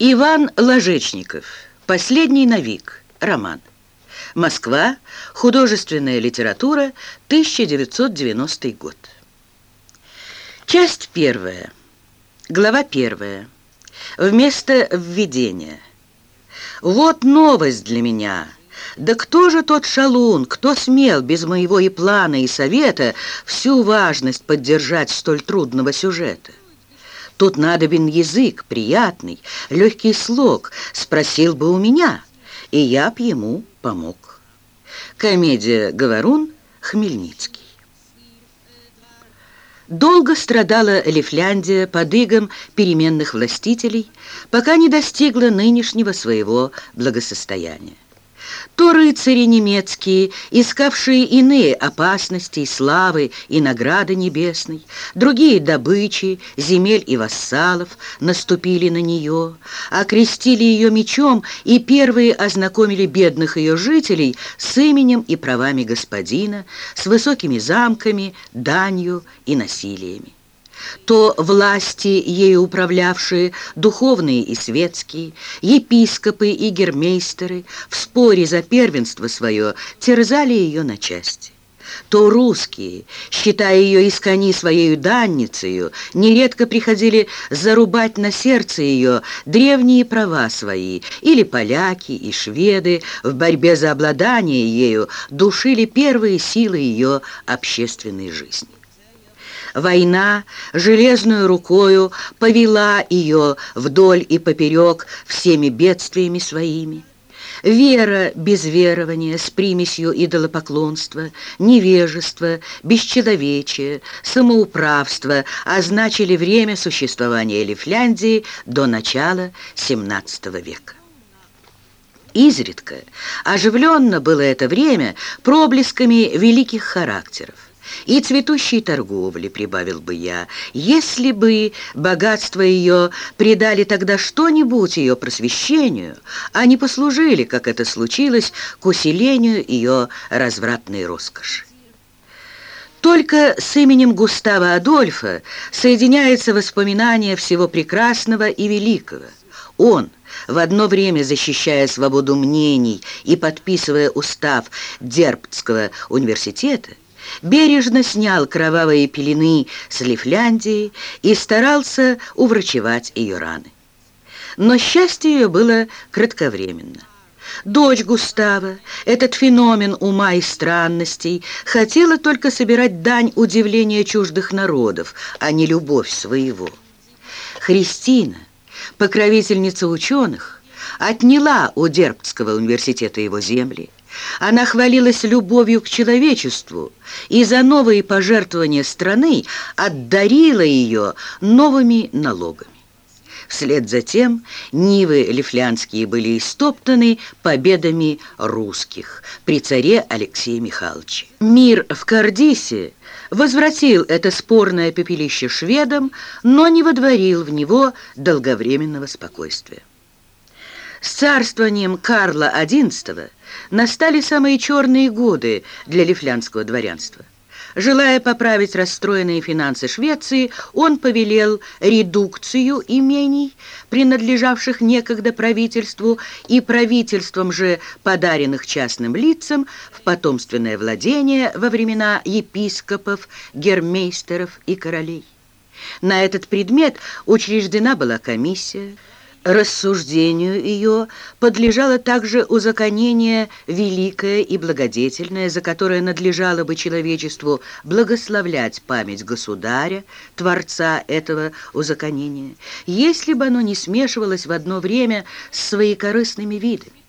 Иван Ложечников. Последний навик. Роман. Москва. Художественная литература. 1990 год. Часть первая. Глава первая. Вместо введения. Вот новость для меня. Да кто же тот шалун, кто смел без моего и плана, и совета всю важность поддержать столь трудного сюжета? Тут надобен язык, приятный, легкий слог, спросил бы у меня, и я б ему помог. Комедия «Говорун» Хмельницкий. Долго страдала Лифляндия под игом переменных властителей, пока не достигла нынешнего своего благосостояния то рыцари немецкие, искавшие иные опасности и славы и награды небесной, другие добычи, земель и вассалов, наступили на нее, окрестили ее мечом и первые ознакомили бедных ее жителей с именем и правами господина, с высокими замками, данью и насилиями то власти, ею управлявшие, духовные и светские, епископы и гермейстеры, в споре за первенство свое терзали ее на части то русские, считая ее из кони своей данницею, нередко приходили зарубать на сердце ее древние права свои, или поляки и шведы в борьбе за обладание ею душили первые силы ее общественной жизни. Война железную рукою повела ее вдоль и поперек всеми бедствиями своими. Вера без верования, с примесью идолопоклонства, невежество, бесчеловечие, самоуправство означили время существования Лифляндии до начала XVII века. Изредка оживленно было это время проблесками великих характеров и цветущей торговли, прибавил бы я, если бы богатство ее придали тогда что-нибудь ее просвещению, а не послужили, как это случилось, к усилению ее развратной роскоши. Только с именем Густава Адольфа соединяется воспоминание всего прекрасного и великого. Он, в одно время защищая свободу мнений и подписывая устав Дербцкого университета, бережно снял кровавые пелены с Лифляндии и старался уврачевать ее раны. Но счастье ее было кратковременно. Дочь Густава, этот феномен ума и странностей, хотела только собирать дань удивления чуждых народов, а не любовь своего. Христина, покровительница ученых, отняла у Дербцкого университета его земли, она хвалилась любовью к человечеству и за новые пожертвования страны отдарила ее новыми налогами. Вслед за тем Нивы лифлянские были истоптаны победами русских при царе Алексее Михайловиче. Мир в Кардисе возвратил это спорное пепелище шведам, но не водворил в него долговременного спокойствия. С царствованием Карла XI настали самые черные годы для лифлянского дворянства. Желая поправить расстроенные финансы Швеции, он повелел редукцию имений, принадлежавших некогда правительству, и правительством же подаренных частным лицам в потомственное владение во времена епископов, гермейстеров и королей. На этот предмет учреждена была комиссия, Рассуждению ее подлежало также узаконение великое и благодетельное, за которое надлежало бы человечеству благословлять память государя, творца этого узаконения, если бы оно не смешивалось в одно время с своекорыстными видами.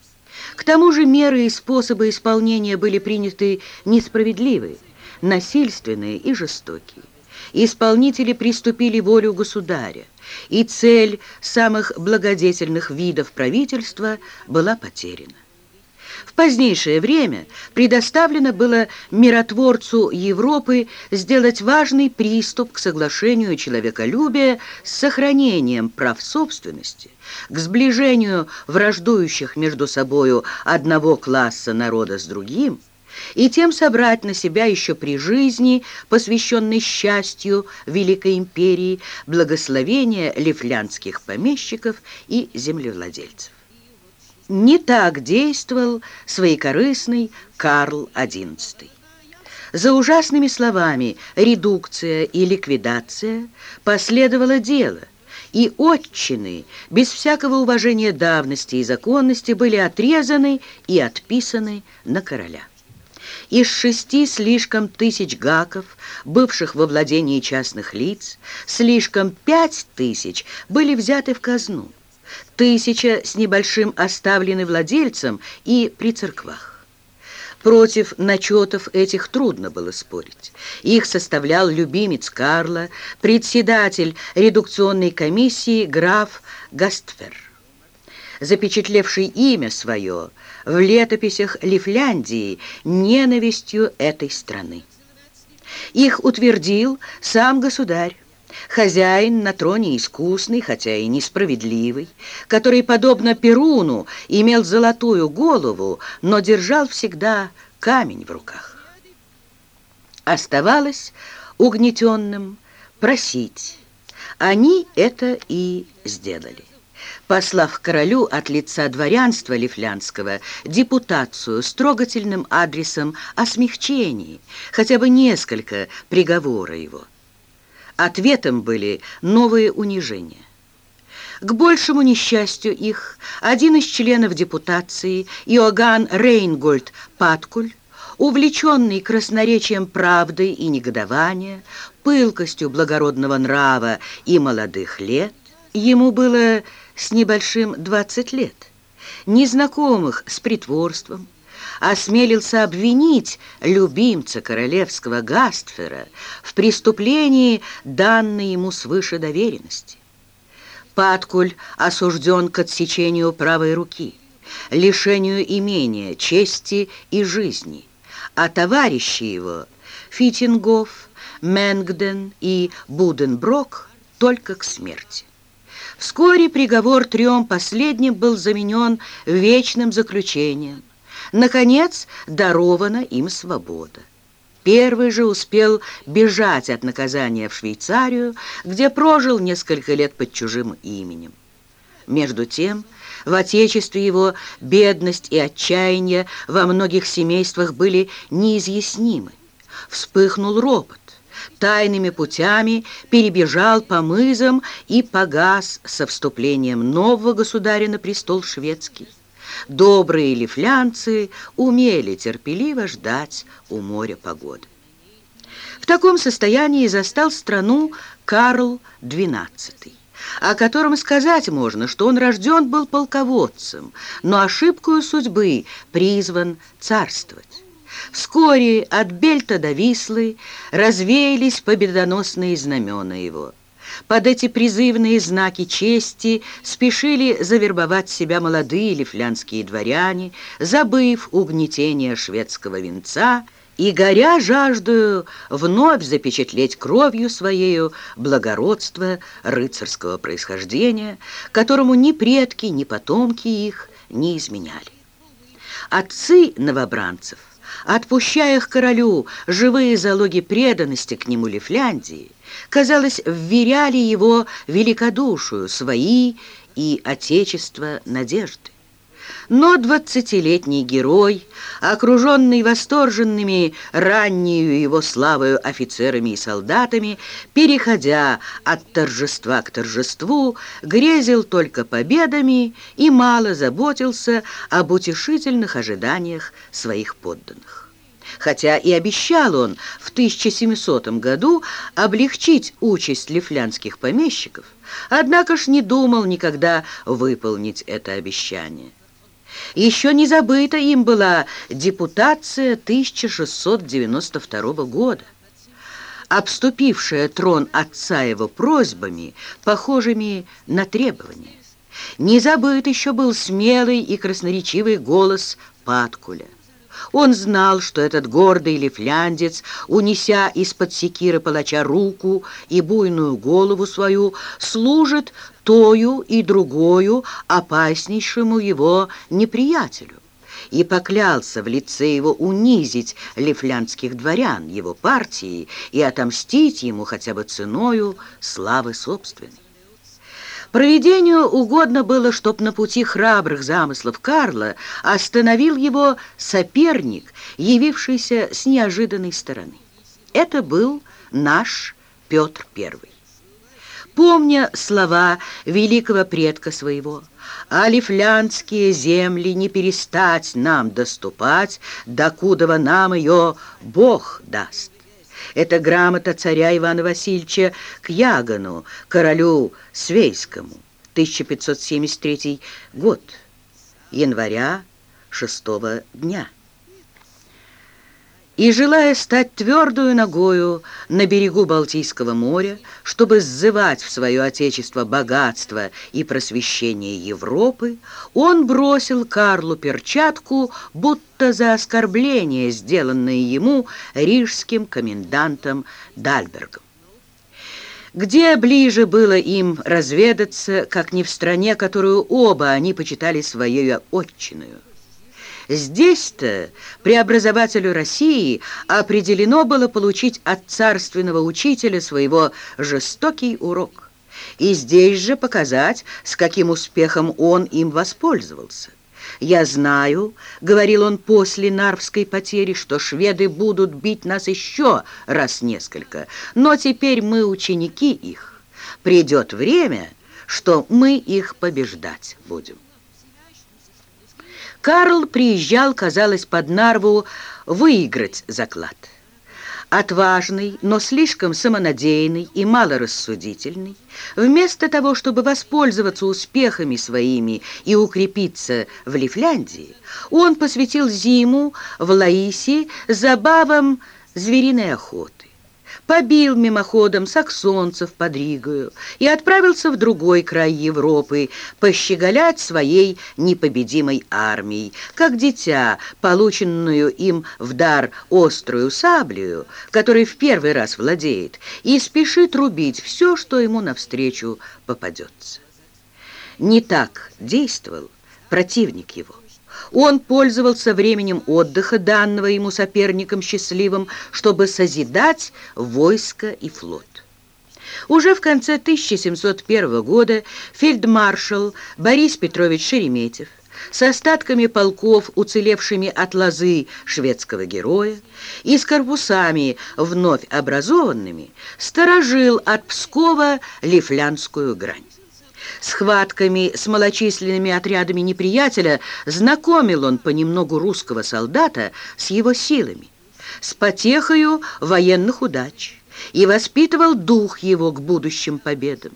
К тому же меры и способы исполнения были приняты несправедливые, насильственные и жестокие. Исполнители приступили волю государя, и цель самых благодетельных видов правительства была потеряна. В позднейшее время предоставлено было миротворцу Европы сделать важный приступ к соглашению человеколюбия с сохранением прав собственности, к сближению враждующих между собою одного класса народа с другим, и тем собрать на себя еще при жизни, посвященной счастью Великой Империи, благословение лифлянских помещиков и землевладельцев. Не так действовал своекорыстный Карл XI. За ужасными словами «редукция» и «ликвидация» последовало дело, и отчины, без всякого уважения давности и законности, были отрезаны и отписаны на короля. Из шести слишком тысяч гаков, бывших во владении частных лиц, слишком пять тысяч были взяты в казну, тысяча с небольшим оставлены владельцам и при церквах. Против начетов этих трудно было спорить. Их составлял любимец Карла, председатель редукционной комиссии граф Гастфер запечатлевший имя свое в летописях Лифляндии ненавистью этой страны. Их утвердил сам государь, хозяин на троне искусный, хотя и несправедливый, который, подобно Перуну, имел золотую голову, но держал всегда камень в руках. Оставалось угнетенным просить. Они это и сделали послав королю от лица дворянства Лифлянского депутацию с трогательным адресом о смягчении, хотя бы несколько приговора его. Ответом были новые унижения. К большему несчастью их один из членов депутации, Иоганн Рейнгольд Паткуль, увлеченный красноречием правды и негодования, пылкостью благородного нрава и молодых лет, ему было с небольшим 20 лет, незнакомых с притворством, осмелился обвинить любимца королевского Гастфера в преступлении, данной ему свыше доверенности. Паткуль осужден к отсечению правой руки, лишению имения, чести и жизни, а товарищи его Фитингов, Менгден и Буденброк только к смерти. Вскоре приговор трем последним был заменен вечным заключением. Наконец, дарована им свобода. Первый же успел бежать от наказания в Швейцарию, где прожил несколько лет под чужим именем. Между тем, в отечестве его бедность и отчаяние во многих семействах были неизъяснимы. Вспыхнул ропот тайными путями перебежал по мызам и погас со вступлением нового государя на престол шведский. Добрые лифлянцы умели терпеливо ждать у моря погоды. В таком состоянии застал страну Карл XII, о котором сказать можно, что он рожден был полководцем, но ошибкою судьбы призван царствовать. Вскоре от Бельта до Вислы развеялись победоносные знамена его. Под эти призывные знаки чести спешили завербовать себя молодые лифлянские дворяне, забыв угнетение шведского венца и, горя жаждою, вновь запечатлеть кровью своею благородство рыцарского происхождения, которому ни предки, ни потомки их не изменяли. Отцы новобранцев – отпущая их королю живые залоги преданности к нему Лифляндии, казалось, вверяли его великодушию свои и отечество надежды. Но двадцатилетний герой, окруженный восторженными раннею его славою офицерами и солдатами, переходя от торжества к торжеству, грезил только победами и мало заботился об утешительных ожиданиях своих подданных хотя и обещал он в 1700 году облегчить участь лифлянских помещиков, однако ж не думал никогда выполнить это обещание. Еще не забыта им была депутация 1692 года, обступившая трон отца его просьбами, похожими на требования. Не забыт еще был смелый и красноречивый голос Паткуля. Он знал, что этот гордый лифляндец, унеся из-под секиры палача руку и буйную голову свою, служит тою и другою опаснейшему его неприятелю. и поклялся в лице его унизить лифлянских дворян, его партии, и отомстить ему хотя бы ценою славы собственной. Провидению угодно было, чтоб на пути храбрых замыслов Карла остановил его соперник, явившийся с неожиданной стороны. Это был наш Петр Первый помня слова великого предка своего, «А лифлянские земли не перестать нам доступать, докудова нам ее Бог даст». Это грамота царя Ивана Васильевича к Ягану, королю Свейскому, 1573 год, января шестого дня и, желая стать твердую ногою на берегу Балтийского моря, чтобы сзывать в свое отечество богатство и просвещение Европы, он бросил Карлу перчатку, будто за оскорбление, сделанное ему рижским комендантом Дальбергом. Где ближе было им разведаться, как не в стране, которую оба они почитали своей отчиною? Здесь-то преобразователю России определено было получить от царственного учителя своего жестокий урок. И здесь же показать, с каким успехом он им воспользовался. «Я знаю», — говорил он после Нарвской потери, «что шведы будут бить нас еще раз несколько, но теперь мы ученики их. Придет время, что мы их побеждать будем». Карл приезжал, казалось, под Нарву выиграть заклад. Отважный, но слишком самонадеянный и малорассудительный, вместо того, чтобы воспользоваться успехами своими и укрепиться в Лифляндии, он посвятил зиму в Лаисе забавам звериной охоты побил мимоходом саксонцев под Ригою и отправился в другой край Европы пощеголять своей непобедимой армией, как дитя, полученную им в дар острую саблею, которой в первый раз владеет, и спешит рубить все, что ему навстречу попадется. Не так действовал противник его. Он пользовался временем отдыха, данного ему соперником счастливым, чтобы созидать войско и флот. Уже в конце 1701 года фельдмаршал Борис Петрович Шереметьев с остатками полков, уцелевшими от лозы шведского героя, и с корпусами, вновь образованными, сторожил от Пскова Лифлянскую грань. Схватками с малочисленными отрядами неприятеля знакомил он понемногу русского солдата с его силами, с потехою военных удач и воспитывал дух его к будущим победам.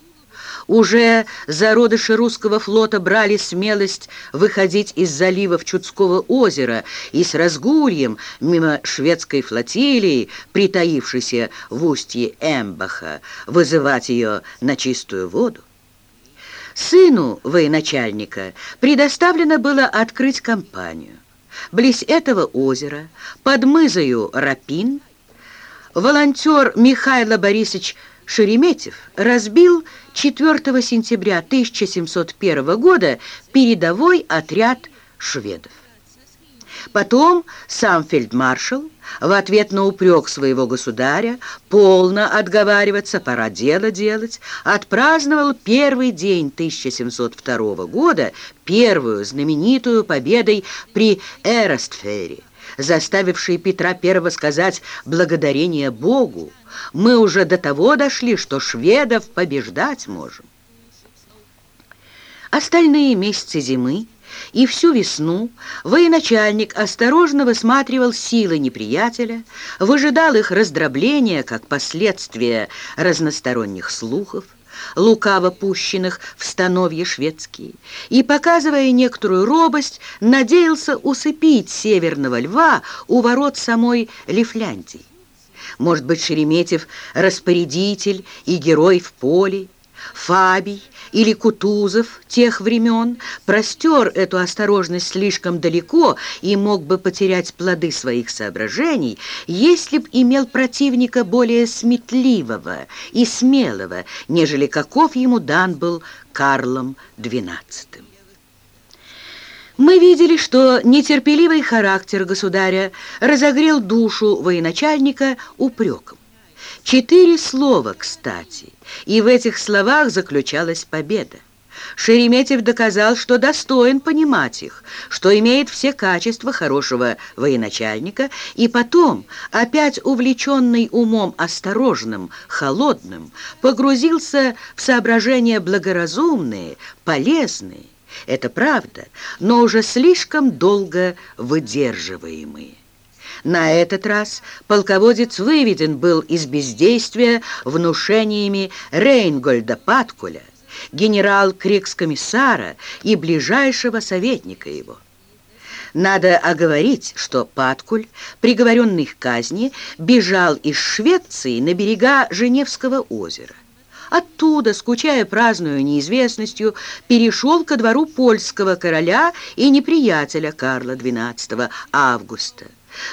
Уже зародыши русского флота брали смелость выходить из заливов Чудского озера и с разгульем мимо шведской флотилии, притаившейся в устье Эмбаха, вызывать ее на чистую воду. Сыну военачальника предоставлено было открыть компанию. Близ этого озера, под мызою Рапин, волонтер Михаил Борисович Шереметьев разбил 4 сентября 1701 года передовой отряд шведов. Потом сам фельдмаршал в ответ на упрек своего государя полно отговариваться, пора дело делать, отпраздновал первый день 1702 года, первую знаменитую победой при Эростфере, заставившей Петра I сказать «благодарение Богу, мы уже до того дошли, что шведов побеждать можем». Остальные месяцы зимы и всю весну военачальник осторожно высматривал силы неприятеля, выжидал их раздробления как последствия разносторонних слухов, лукаво пущенных в становье шведские, и, показывая некоторую робость, надеялся усыпить северного льва у ворот самой Лифляндии. Может быть, Шереметьев – распорядитель и герой в поле, Фабий или Кутузов тех времен простер эту осторожность слишком далеко и мог бы потерять плоды своих соображений, если б имел противника более сметливого и смелого, нежели каков ему дан был Карлом XII. Мы видели, что нетерпеливый характер государя разогрел душу военачальника упреком. Четыре слова, кстати, и в этих словах заключалась победа. Шереметьев доказал, что достоин понимать их, что имеет все качества хорошего военачальника, и потом, опять увлеченный умом осторожным, холодным, погрузился в соображения благоразумные, полезные. Это правда, но уже слишком долго выдерживаемые. На этот раз полководец выведен был из бездействия внушениями Рейнгольда Паткуля, генерал Крикс-комиссара и ближайшего советника его. Надо оговорить, что Паткуль, приговоренный к казни, бежал из Швеции на берега Женевского озера. Оттуда, скучая праздную неизвестностью, перешел ко двору польского короля и неприятеля Карла XII Августа.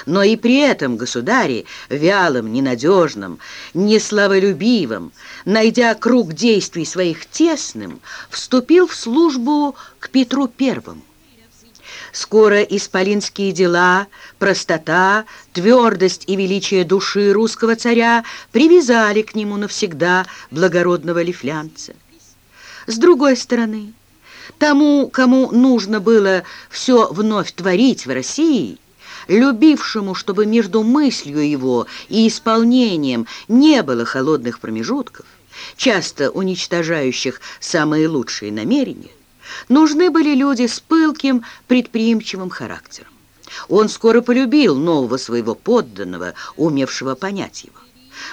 Но и при этом государе, вялым, ненадежным, неславолюбивым, найдя круг действий своих тесным, вступил в службу к Петру Первому. Скоро исполинские дела, простота, твердость и величие души русского царя привязали к нему навсегда благородного лифлянца. С другой стороны, тому, кому нужно было все вновь творить в России – любившему, чтобы между мыслью его и исполнением не было холодных промежутков, часто уничтожающих самые лучшие намерения, нужны были люди с пылким, предприимчивым характером. Он скоро полюбил нового своего подданного, умевшего понять его.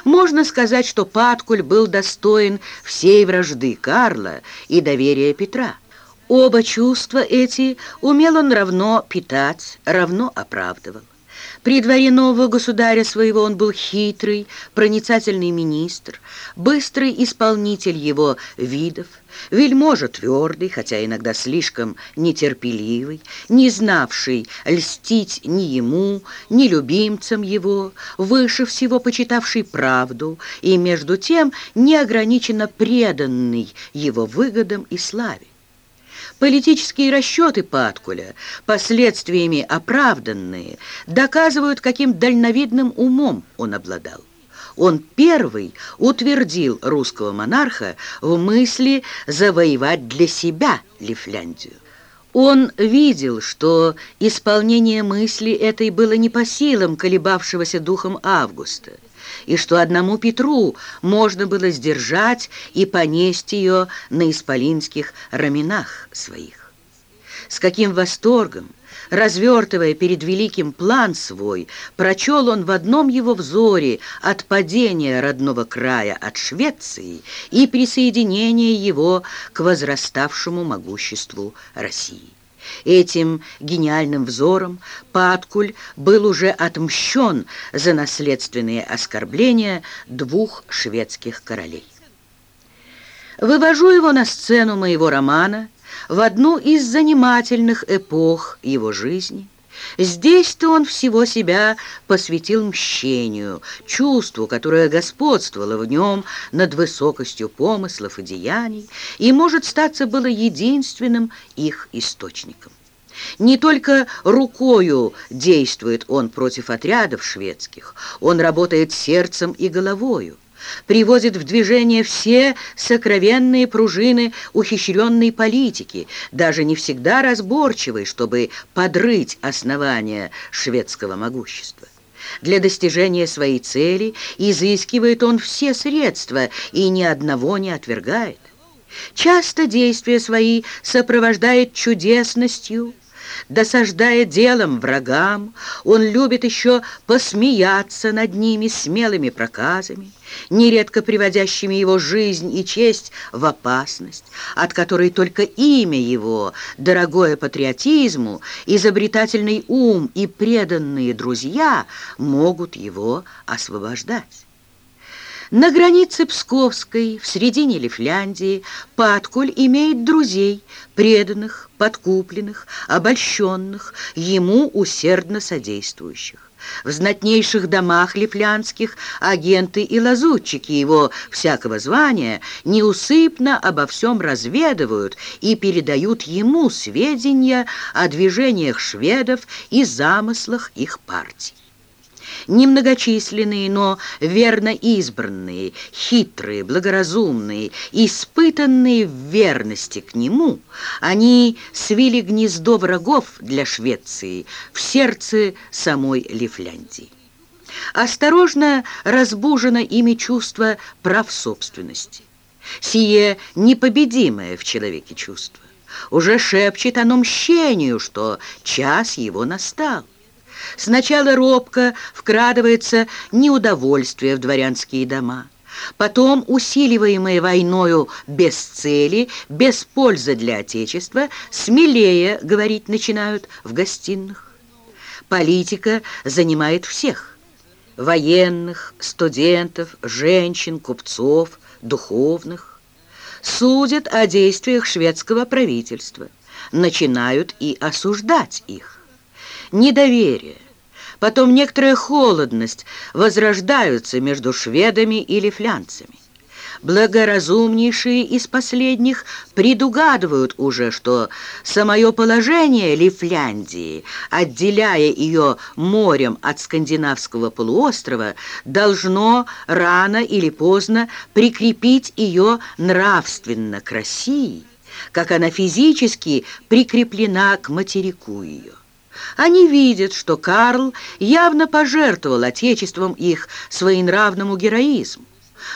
Можно сказать, что Паткуль был достоин всей вражды Карла и доверия Петра. Оба чувства эти умел он равно питать, равно оправдывал. При дворе нового государя своего он был хитрый, проницательный министр, быстрый исполнитель его видов, вельможа твердый, хотя иногда слишком нетерпеливый, не знавший льстить ни ему, ни любимцам его, выше всего почитавший правду и, между тем, неограниченно преданный его выгодам и славе. Политические расчеты Паткуля, последствиями оправданные, доказывают, каким дальновидным умом он обладал. Он первый утвердил русского монарха в мысли завоевать для себя Лифляндию. Он видел, что исполнение мысли этой было не по силам колебавшегося духом Августа, и что одному Петру можно было сдержать и понести ее на исполинских раменах своих. С каким восторгом, развертывая перед великим план свой, прочел он в одном его взоре отпадение родного края от Швеции и присоединение его к возраставшему могуществу России. Этим гениальным взором Паткуль был уже отмщен за наследственные оскорбления двух шведских королей. Вывожу его на сцену моего романа в одну из занимательных эпох его жизни – Здесь-то он всего себя посвятил мщению, чувству, которое господствовало в нем над высокостью помыслов и деяний, и, может статься, было единственным их источником. Не только рукою действует он против отрядов шведских, он работает сердцем и головою приводит в движение все сокровенные пружины ухищренной политики, даже не всегда разборчивой, чтобы подрыть основания шведского могущества. Для достижения своей цели изыскивает он все средства и ни одного не отвергает. Часто действия свои сопровождает чудесностью, досаждая делом врагам, он любит еще посмеяться над ними смелыми проказами, нередко приводящими его жизнь и честь в опасность, от которой только имя его, дорогое патриотизму, изобретательный ум и преданные друзья могут его освобождать. На границе Псковской, в середине Лифляндии, Паткуль имеет друзей, преданных, подкупленных, обольщенных, ему усердно содействующих. В знатнейших домах лифлянских агенты и лазутчики его всякого звания неусыпно обо всем разведывают и передают ему сведения о движениях шведов и замыслах их партий немногочисленные, но верно избранные, хитрые, благоразумные, испытанные в верности к нему, они свили гнездо врагов для Швеции в сердце самой Лифляндии. Осторожно разбужено ими чувство прав собственности. Сие непобедимое в человеке чувство. Уже шепчет оно мщению, что час его настал. Сначала робко вкрадывается неудовольствие в дворянские дома. Потом, усиливаемые войною без цели, без пользы для Отечества, смелее говорить начинают в гостиных. Политика занимает всех – военных, студентов, женщин, купцов, духовных. Судят о действиях шведского правительства, начинают и осуждать их недоверие, потом некоторая холодность возрождаются между шведами и лифлянцами. Благоразумнейшие из последних предугадывают уже, что самое положение Лифляндии, отделяя ее морем от скандинавского полуострова, должно рано или поздно прикрепить ее нравственно к России, как она физически прикреплена к материку ее. Они видят, что Карл явно пожертвовал отечеством их своенравному героизму,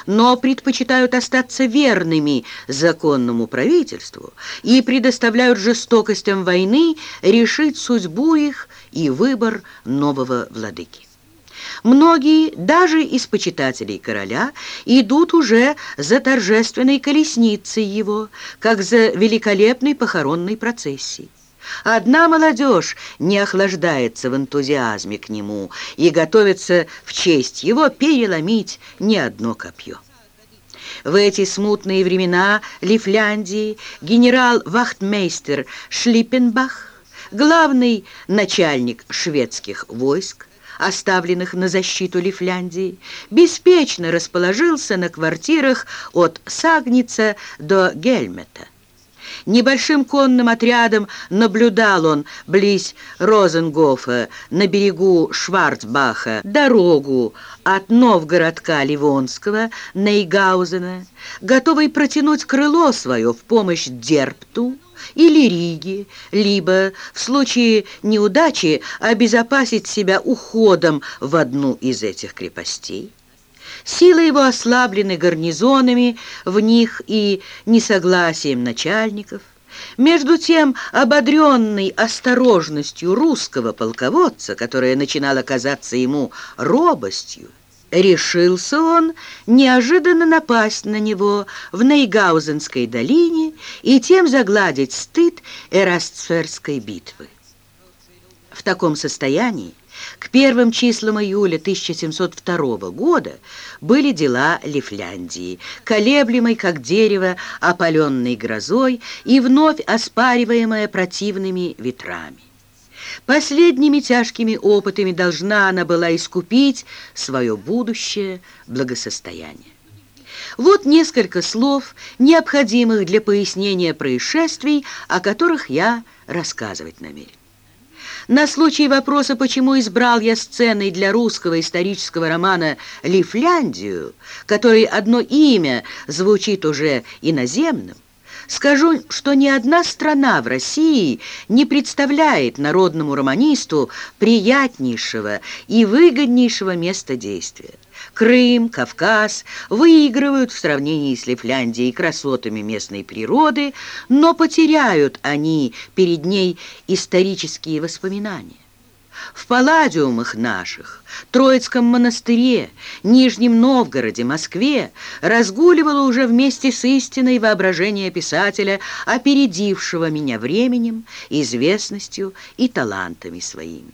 но предпочитают остаться верными законному правительству и предоставляют жестокостям войны решить судьбу их и выбор нового владыки. Многие, даже из почитателей короля, идут уже за торжественной колесницей его, как за великолепной похоронной процессией. Одна молодежь не охлаждается в энтузиазме к нему и готовится в честь его переломить не одно копье. В эти смутные времена Лифляндии генерал-вахтмейстер Шлиппенбах, главный начальник шведских войск, оставленных на защиту Лифляндии, беспечно расположился на квартирах от Сагница до Гельмета. Небольшим конным отрядом наблюдал он близ Розенгофа на берегу Шварцбаха дорогу от Новгородка Ливонского, Нейгаузена, готовый протянуть крыло свое в помощь Дерпту или Риге, либо, в случае неудачи, обезопасить себя уходом в одну из этих крепостей. Силы его ослаблены гарнизонами в них и несогласием начальников. Между тем, ободренный осторожностью русского полководца, которая начинала казаться ему робостью, решился он неожиданно напасть на него в Нейгаузенской долине и тем загладить стыд Эрастсферской битвы. В таком состоянии к первым числам июля 1702 года были дела Лифляндии, колеблемой, как дерево, опаленной грозой и вновь оспариваемое противными ветрами. Последними тяжкими опытами должна она была искупить свое будущее благосостояние. Вот несколько слов, необходимых для пояснения происшествий, о которых я рассказывать намерен. На случай вопроса, почему избрал я сценой для русского исторического романа «Лифляндию», который одно имя звучит уже иноземным, Скажу, что ни одна страна в России не представляет народному романисту приятнейшего и выгоднейшего места действия. Крым, Кавказ выигрывают в сравнении с Лифляндией красотами местной природы, но потеряют они перед ней исторические воспоминания. В палладиумах наших, Троицком монастыре, Нижнем Новгороде, Москве разгуливало уже вместе с истиной воображение писателя, опередившего меня временем, известностью и талантами своими.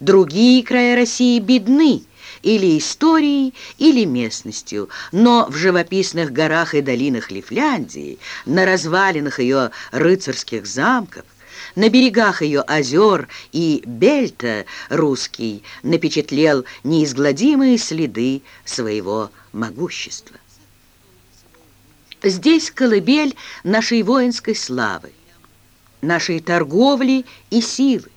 Другие края России бедны, или историей, или местностью, но в живописных горах и долинах Лифляндии, на развалинах ее рыцарских замков, На берегах ее озер и бельта русский напечатлел неизгладимые следы своего могущества. Здесь колыбель нашей воинской славы, нашей торговли и силы.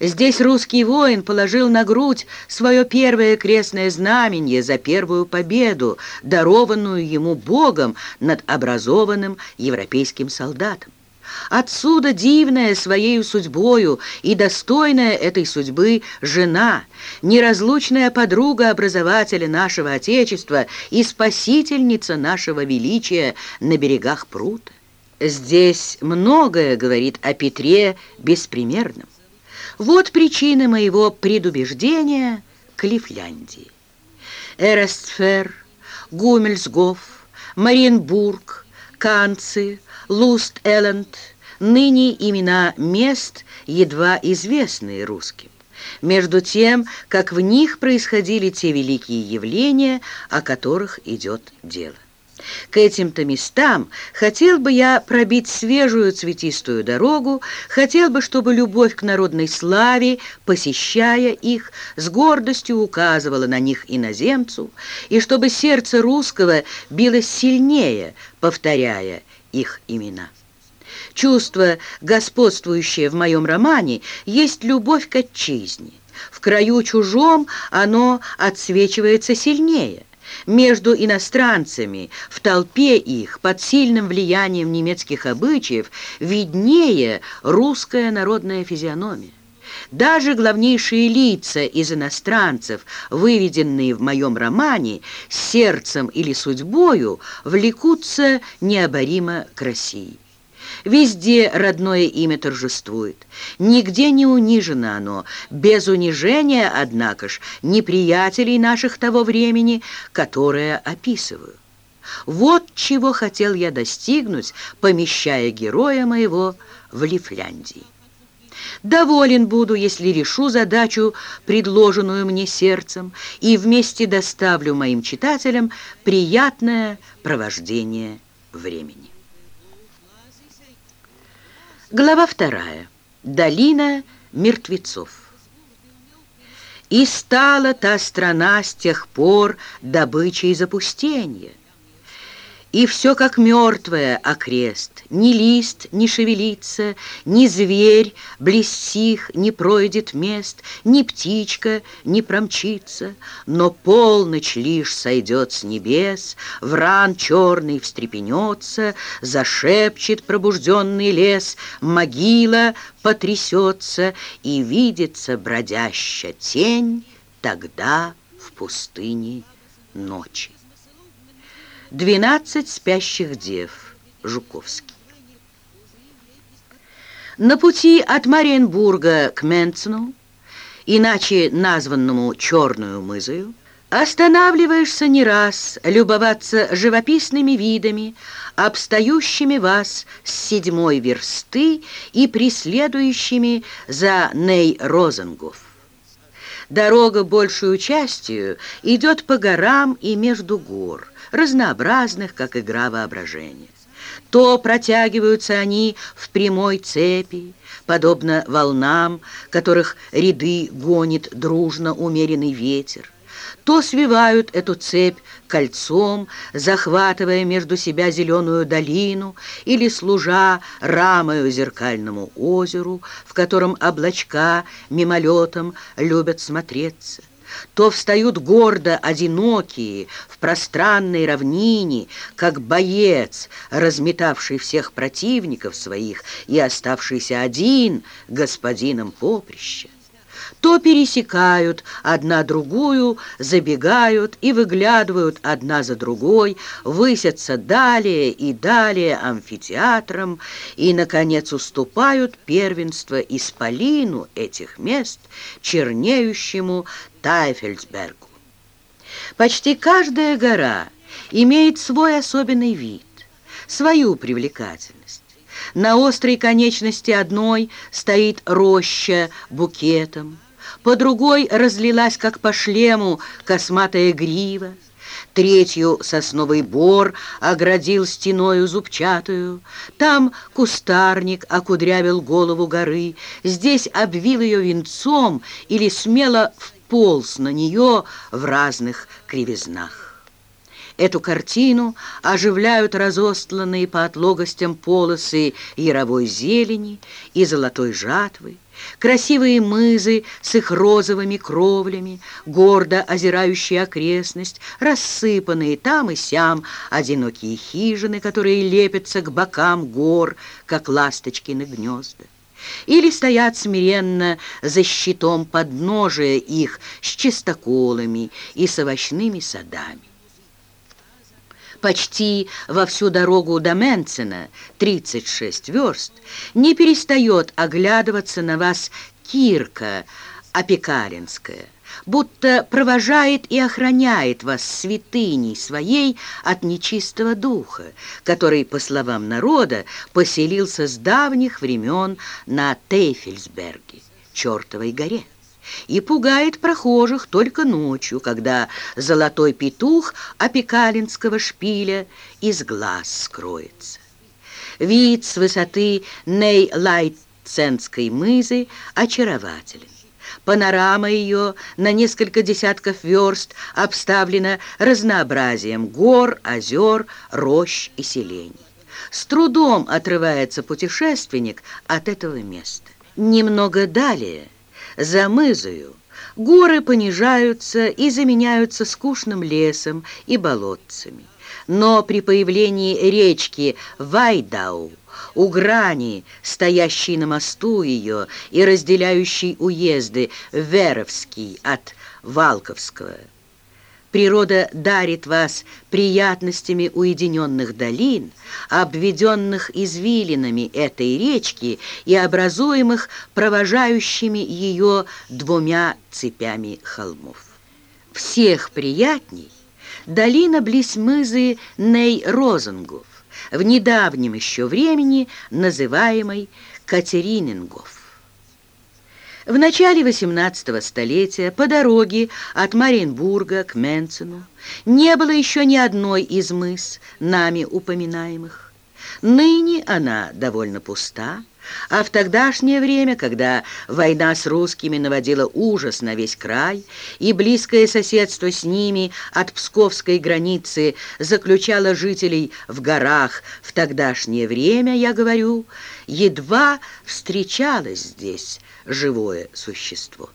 Здесь русский воин положил на грудь свое первое крестное знамение за первую победу, дарованную ему Богом над образованным европейским солдатом. Отсюда дивная своей судьбою и достойная этой судьбы жена, неразлучная подруга образователя нашего Отечества и спасительница нашего величия на берегах прута. Здесь многое говорит о Петре беспримерном. Вот причины моего предубеждения к Лифляндии. Эрестфер, Гумельсгоф, Мариенбург, Канцы, Луст-Элленд, ныне имена мест, едва известные русским. Между тем, как в них происходили те великие явления, о которых идет дело. К этим-то местам хотел бы я пробить свежую цветистую дорогу, хотел бы, чтобы любовь к народной славе, посещая их, с гордостью указывала на них иноземцу, и чтобы сердце русского билось сильнее, повторяя их имена. Чувство, господствующее в моем романе, есть любовь к отчизне. В краю чужом оно отсвечивается сильнее. Между иностранцами, в толпе их, под сильным влиянием немецких обычаев, виднее русская народная физиономия. Даже главнейшие лица из иностранцев, выведенные в моем романе, сердцем или судьбою, влекутся необоримо к России. Везде родное имя торжествует. Нигде не унижено оно, без унижения, однако ж, неприятелей наших того времени, которые описываю. Вот чего хотел я достигнуть, помещая героя моего в Лифляндии. Доволен буду, если решу задачу, предложенную мне сердцем, и вместе доставлю моим читателям приятное провождение времени. Глава вторая. Долина мертвецов. И стала та страна с тех пор добычей запустения – и все как мертвое окрест, ни лист не шевелится, ни зверь близ сих не пройдет мест, ни птичка не промчится, но полночь лишь сойдет с небес, вран черный встрепенется, зашепчет пробужденный лес, могила потрясется, и видится бродящая тень тогда в пустыне ночи. «Двенадцать спящих дев» Жуковский. На пути от Мариенбурга к Менцну, иначе названному Черную мызою, останавливаешься не раз любоваться живописными видами, обстающими вас с седьмой версты и преследующими за Ней-Розенгоф. Дорога большую частью идет по горам и между гор – разнообразных, как игра воображения. То протягиваются они в прямой цепи, подобно волнам, которых ряды гонит дружно умеренный ветер, то свивают эту цепь кольцом, захватывая между себя зеленую долину или служа рамою зеркальному озеру, в котором облачка мимолетом любят смотреться то встают гордо одинокие в пространной равнине, как боец, разметавший всех противников своих и оставшийся один господином поприща. То пересекают одна другую, забегают и выглядывают одна за другой, высятся далее и далее амфитеатром и, наконец, уступают первенство исполину этих мест, чернеющему Тайфельсбергу. Почти каждая гора имеет свой особенный вид, свою привлекательность. На острой конечности одной стоит роща букетом, по другой разлилась, как по шлему, косматая грива. Третью сосновый бор оградил стеною зубчатую. Там кустарник окудрявил голову горы, здесь обвил ее венцом или смело вполз на нее в разных кривизнах. Эту картину оживляют разостланные по отлогостям полосы яровой зелени и золотой жатвы, красивые мызы с их розовыми кровлями, гордо озирающие окрестность, рассыпанные там и сям одинокие хижины, которые лепятся к бокам гор, как ласточкины гнезда или стоят смиренно за щитом подножия их с чистоколами и с овощными садами. Почти во всю дорогу до Менцена, 36 верст, не перестает оглядываться на вас Кирка Опекаринская, будто провожает и охраняет вас святыней своей от нечистого духа, который, по словам народа, поселился с давних времен на Тейфельсберге, чертовой горе и пугает прохожих только ночью, когда золотой петух опекалинского шпиля из глаз скроется. Вид с высоты Ней-Лайтценской мызы очарователен. Панорама ее на несколько десятков верст обставлена разнообразием гор, озер, рощ и селений. С трудом отрывается путешественник от этого места. Немного далее – за мызою горы понижаются и заменяются скучным лесом и болотцами. Но при появлении речки Вайдау у грани, стоящей на мосту ее и разделяющей уезды Веровский от Валковского, Природа дарит вас приятностями уединенных долин, обведенных извилинами этой речки и образуемых провожающими ее двумя цепями холмов. Всех приятней долина близ мызы Ней-Розенгов, в недавнем еще времени называемой Катеринингов. В начале XVIII столетия по дороге от Мариенбурга к Менцену не было еще ни одной из мыс, нами упоминаемых. Ныне она довольно пуста, а в тогдашнее время, когда война с русскими наводила ужас на весь край, и близкое соседство с ними от псковской границы заключало жителей в горах, в тогдашнее время, я говорю, едва встречалось здесь живое существо.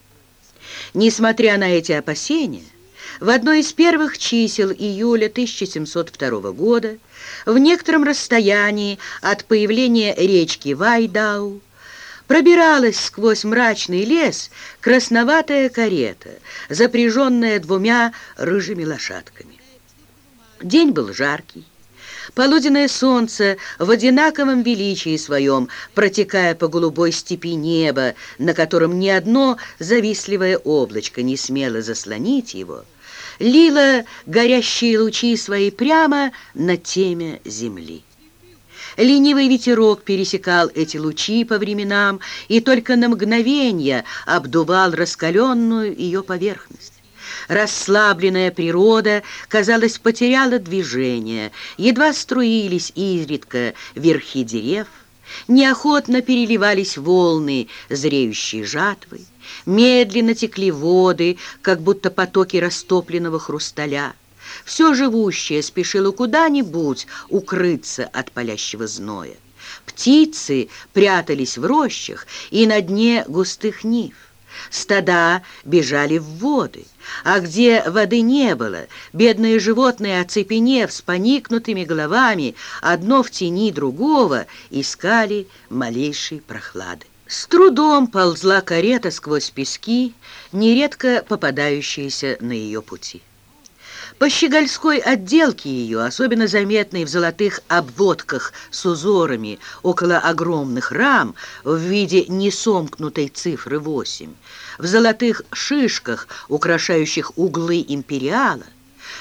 Несмотря на эти опасения, в одно из первых чисел июля 1702 года, в некотором расстоянии от появления речки Вайдау, пробиралась сквозь мрачный лес красноватая карета, запряженная двумя рыжими лошадками. День был жаркий, Полуденное солнце в одинаковом величии своем, протекая по голубой степи неба, на котором ни одно завистливое облачко не смело заслонить его, лило горящие лучи свои прямо на темя земли. Ленивый ветерок пересекал эти лучи по временам и только на мгновение обдувал раскаленную ее поверхность. Расслабленная природа, казалось, потеряла движение, едва струились изредка верхи дерев, неохотно переливались волны зреющей жатвы, медленно текли воды, как будто потоки растопленного хрусталя. Все живущее спешило куда-нибудь укрыться от палящего зноя. Птицы прятались в рощах и на дне густых нив. Стада бежали в воды, а где воды не было, бедные животные, оцепенев с поникнутыми головами, одно в тени другого, искали малейшей прохлады. С трудом ползла карета сквозь пески, нередко попадающиеся на ее пути. По щегольской отделке ее, особенно заметной в золотых обводках с узорами около огромных рам в виде несомкнутой цифры 8, в золотых шишках, украшающих углы империала,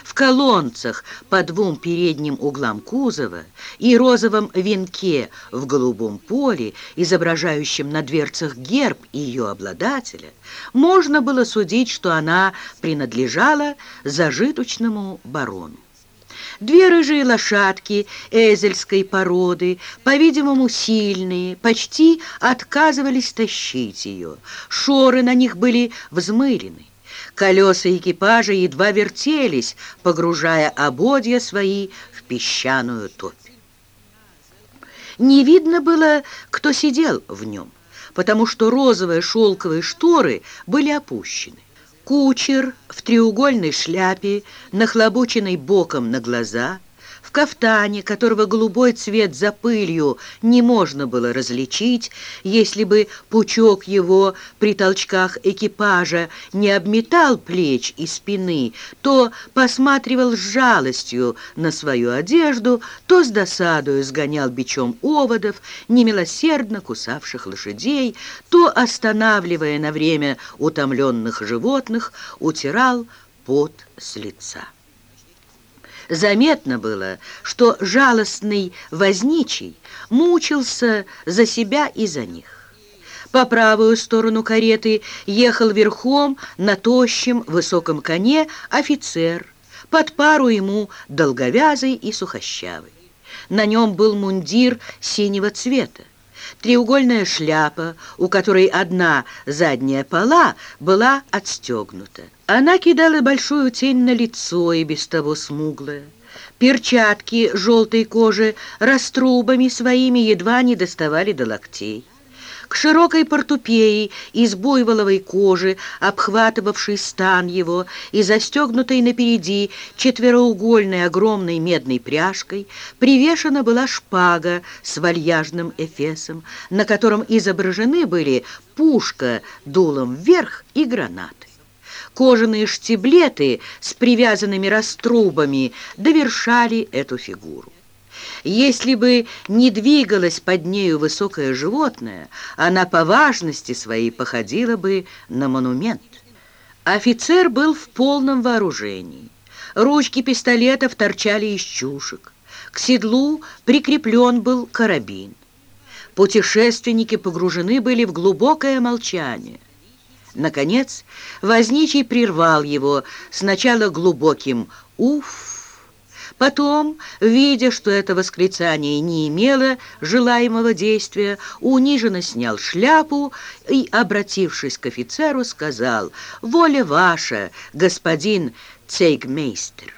в колонцах по двум передним углам кузова и розовом венке в голубом поле, изображающем на дверцах герб ее обладателя, можно было судить, что она принадлежала зажиточному барону. Две рыжие лошадки эзельской породы, по-видимому, сильные, почти отказывались тащить ее. Шоры на них были взмылены. Колеса экипажа едва вертелись, погружая ободья свои в песчаную топь. Не видно было, кто сидел в нем, потому что розовые шелковые шторы были опущены. Кучер в треугольной шляпе, нахлобученной боком на глаза – в кафтане, которого голубой цвет за пылью не можно было различить, если бы пучок его при толчках экипажа не обметал плеч и спины, то посматривал с жалостью на свою одежду, то с досадою сгонял бичом оводов, немилосердно кусавших лошадей, то, останавливая на время утомленных животных, утирал пот с лица. Заметно было, что жалостный возничий мучился за себя и за них. По правую сторону кареты ехал верхом на тощем высоком коне офицер, под пару ему долговязый и сухощавый. На нем был мундир синего цвета. Треугольная шляпа, у которой одна задняя пола была отстегнута. Она кидала большую тень на лицо и без того смуглое. Перчатки желтой кожи раструбами своими едва не доставали до локтей. К широкой портупеи из буйволовой кожи, обхватывавшей стан его и застегнутой напереди четвероугольной огромной медной пряжкой, привешена была шпага с вальяжным эфесом, на котором изображены были пушка дулом вверх и гранаты. Кожаные штиблеты с привязанными раструбами довершали эту фигуру. Если бы не двигалось под нею высокое животное, она по важности своей походила бы на монумент. Офицер был в полном вооружении. Ручки пистолетов торчали из чушек. К седлу прикреплен был карабин. Путешественники погружены были в глубокое молчание. Наконец, возничий прервал его сначала глубоким «уф», потом, видя, что это восклицание не имело желаемого действия, униженно снял шляпу и, обратившись к офицеру, сказал «Воля ваша, господин цейгмейстер».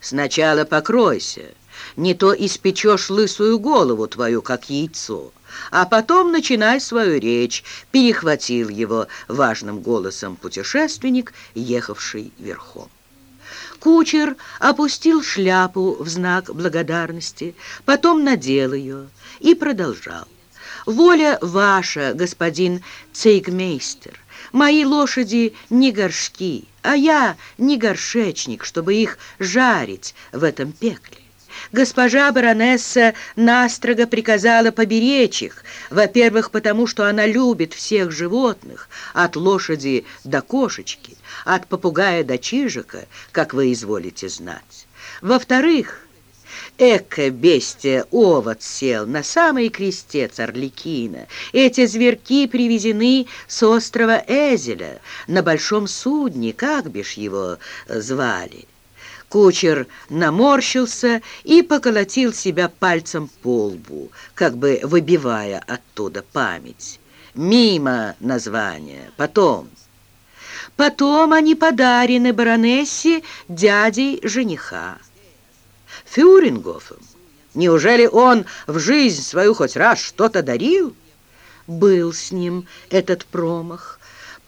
«Сначала покройся, не то испечешь лысую голову твою, как яйцо» а потом начинай свою речь», — перехватил его важным голосом путешественник, ехавший верхом. Кучер опустил шляпу в знак благодарности, потом надел ее и продолжал. «Воля ваша, господин цейгмейстер, мои лошади не горшки, а я не горшечник, чтобы их жарить в этом пекле. Госпожа баронесса настрого приказала поберечь их, во-первых, потому что она любит всех животных, от лошади до кошечки, от попугая до чижика, как вы изволите знать. Во-вторых, Эко, бестия, овод сел на самый крестец Орликина. Эти зверьки привезены с острова Эзеля на большом судне, как бишь его звали. Кучер наморщился и поколотил себя пальцем по лбу, как бы выбивая оттуда память. Мимо названия, потом. Потом они подарены баронессе дядей жениха. Фюрингофом. Неужели он в жизнь свою хоть раз что-то дарил? Был с ним этот промах.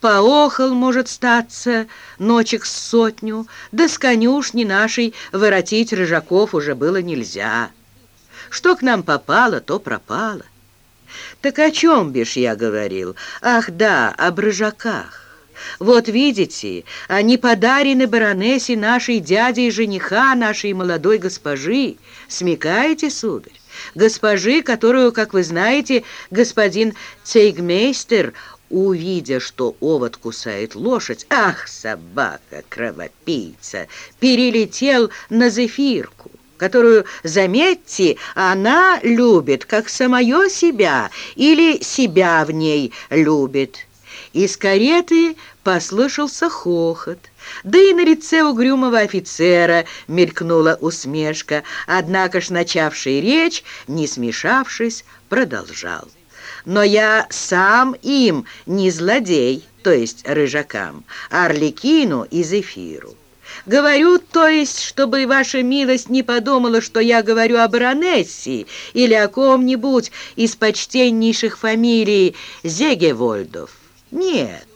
Поохал, может, статься, ночек с сотню, да с конюшни нашей воротить рыжаков уже было нельзя. Что к нам попало, то пропало. Так о чем бишь я говорил? Ах да, об рыжаках. Вот видите, они подарены баронессе нашей дяде и жениха, нашей молодой госпожи. Смекаете, сударь? Госпожи, которую, как вы знаете, господин Цейгмейстер Увидя, что овод кусает лошадь, ах, собака, кровопийца, перелетел на зефирку, которую, заметьте, она любит, как самое себя, или себя в ней любит. Из кареты послышался хохот, да и на лице угрюмого офицера мелькнула усмешка, однако ж начавший речь, не смешавшись, продолжал но я сам им не злодей, то есть рыжакам, а Орликину и Зефиру. Говорю, то есть, чтобы ваша милость не подумала, что я говорю о баронессе или о ком-нибудь из почтеннейших фамилий Зегевольдов. Нет,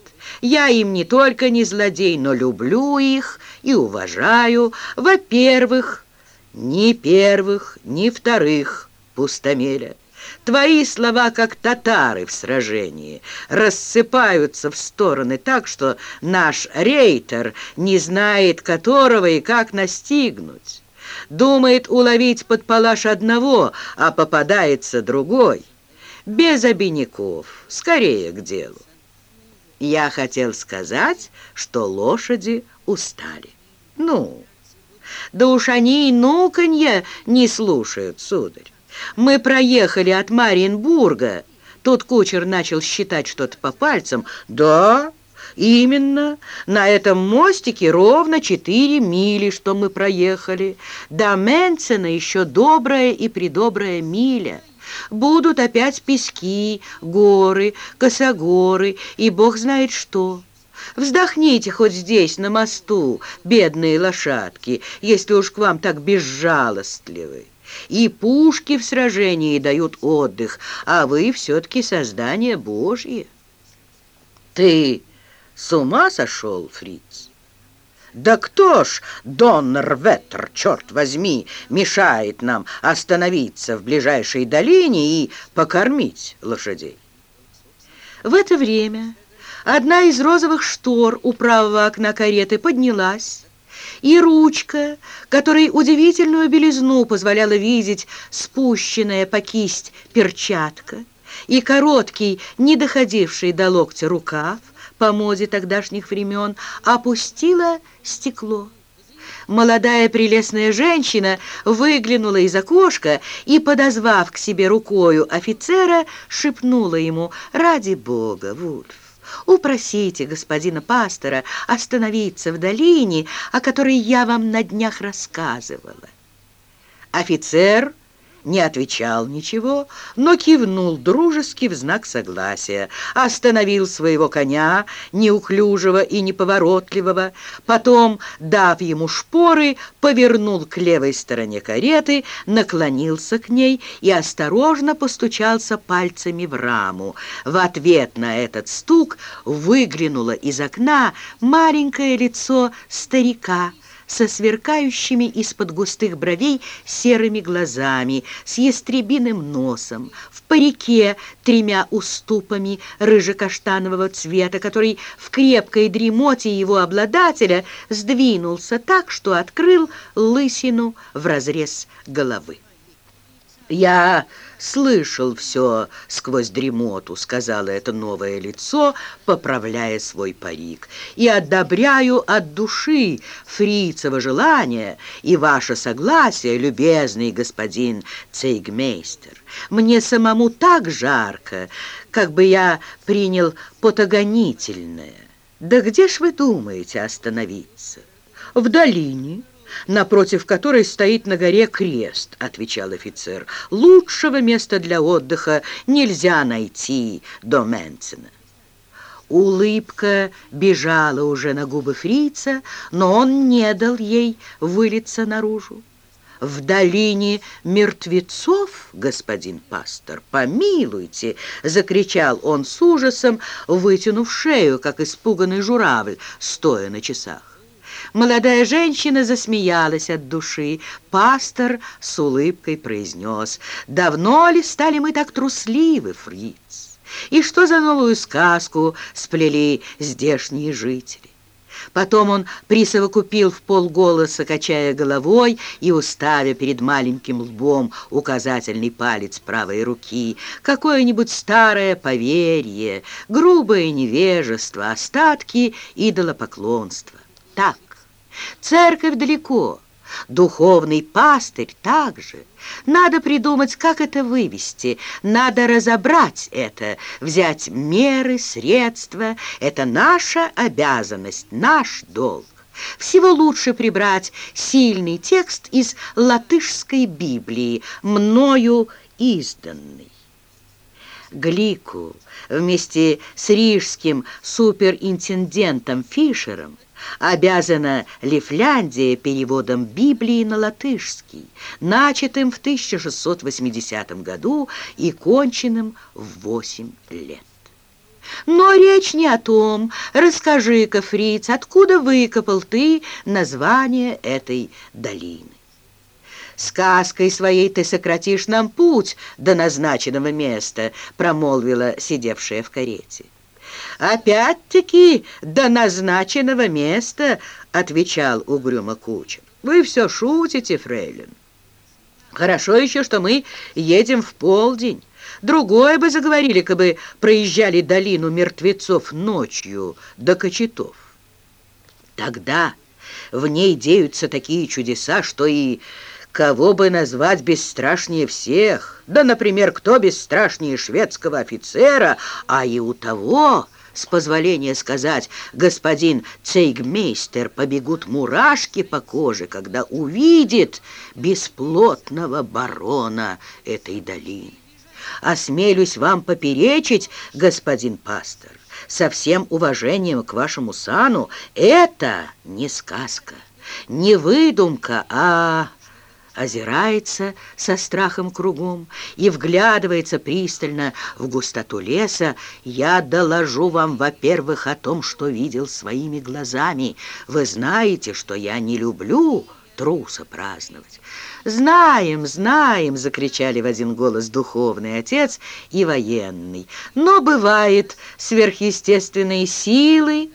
я им не только не злодей, но люблю их и уважаю. Во-первых, ни первых, ни вторых пустомеля. Твои слова, как татары в сражении, рассыпаются в стороны так, что наш рейтер не знает которого и как настигнуть. Думает уловить под палаш одного, а попадается другой. Без обиняков, скорее к делу. Я хотел сказать, что лошади устали. Ну, да уж они и нуканья не слушают, сударь. Мы проехали от Мариенбурга. Тут кучер начал считать что-то по пальцам. Да, именно. На этом мостике ровно четыре мили, что мы проехали. До Менцена еще добрая и придобрая миля. Будут опять пески, горы, косогоры и бог знает что. Вздохните хоть здесь, на мосту, бедные лошадки, если уж к вам так безжалостливы. И пушки в сражении дают отдых, а вы все-таки создание Божье. Ты с ума сошел, фриц? Да кто ж, Доннер Веттер, черт возьми, мешает нам остановиться в ближайшей долине и покормить лошадей? В это время одна из розовых штор у правого окна кареты поднялась, и ручка, которой удивительную белизну позволяла видеть спущенная по кисть перчатка, и короткий, не доходивший до локтя рукав, по моде тогдашних времен, опустила стекло. Молодая прелестная женщина выглянула из окошка и, подозвав к себе рукою офицера, шепнула ему «Ради Бога, Вульф, Упросите господина пастора остановиться в долине, о которой я вам на днях рассказывала. Офицер не отвечал ничего, но кивнул дружески в знак согласия, остановил своего коня, неуклюжего и неповоротливого, потом, дав ему шпоры, повернул к левой стороне кареты, наклонился к ней и осторожно постучался пальцами в раму. В ответ на этот стук выглянуло из окна маленькое лицо старика, со сверкающими из-под густых бровей серыми глазами, с ястребиным носом, в парике тремя уступами рыжекаштанового цвета, который в крепкой дремоте его обладателя сдвинулся так, что открыл лысину в разрез головы. «Я слышал все сквозь дремоту», — сказала это новое лицо, поправляя свой парик. «И одобряю от души фрицево желание и ваше согласие, любезный господин цейгмейстер. Мне самому так жарко, как бы я принял потогонительное. Да где ж вы думаете остановиться? В долине» напротив которой стоит на горе крест», — отвечал офицер. «Лучшего места для отдыха нельзя найти до Менцена». Улыбка бежала уже на губы фрица, но он не дал ей вылиться наружу. «В долине мертвецов, господин пастор, помилуйте!» — закричал он с ужасом, вытянув шею, как испуганный журавль, стоя на часах. Молодая женщина засмеялась от души. Пастор с улыбкой произнес, «Давно ли стали мы так трусливы, фриц? И что за новую сказку сплели здешние жители? Потом он присовокупил в полголоса, качая головой и уставя перед маленьким лбом указательный палец правой руки. Какое-нибудь старое поверье, грубое невежество, остатки идолопоклонства. Так, церковь далеко, Духовный пастырь также. Надо придумать, как это вывести. Надо разобрать это, взять меры, средства. Это наша обязанность, наш долг. Всего лучше прибрать сильный текст из латышской Библии, мною изданный. Глику вместе с рижским суперинтендентом Фишером обязана Лифляндия переводом Библии на латышский, начатым в 1680 году и конченным в 8 лет. Но речь не о том. Расскажи-ка, фриц, откуда выкопал ты название этой долины? «Сказкой своей ты сократишь нам путь до назначенного места», промолвила сидевшая в карете. «Опять-таки до назначенного места», — отвечал угрюмо кучер. «Вы все шутите, фрейлин. Хорошо еще, что мы едем в полдень. Другое бы заговорили, бы проезжали долину мертвецов ночью до Кочетов. Тогда в ней деются такие чудеса, что и кого бы назвать бесстрашнее всех. Да, например, кто бесстрашнее шведского офицера, а и у того с позволения сказать, господин цейгмейстер, побегут мурашки по коже, когда увидит бесплотного барона этой долины. Осмелюсь вам поперечить, господин пастор, со всем уважением к вашему сану, это не сказка, не выдумка, а озирается со страхом кругом и вглядывается пристально в густоту леса, я доложу вам, во-первых, о том, что видел своими глазами. Вы знаете, что я не люблю труса праздновать. «Знаем, знаем!» — закричали в один голос духовный отец и военный. «Но бывает сверхъестественные силы,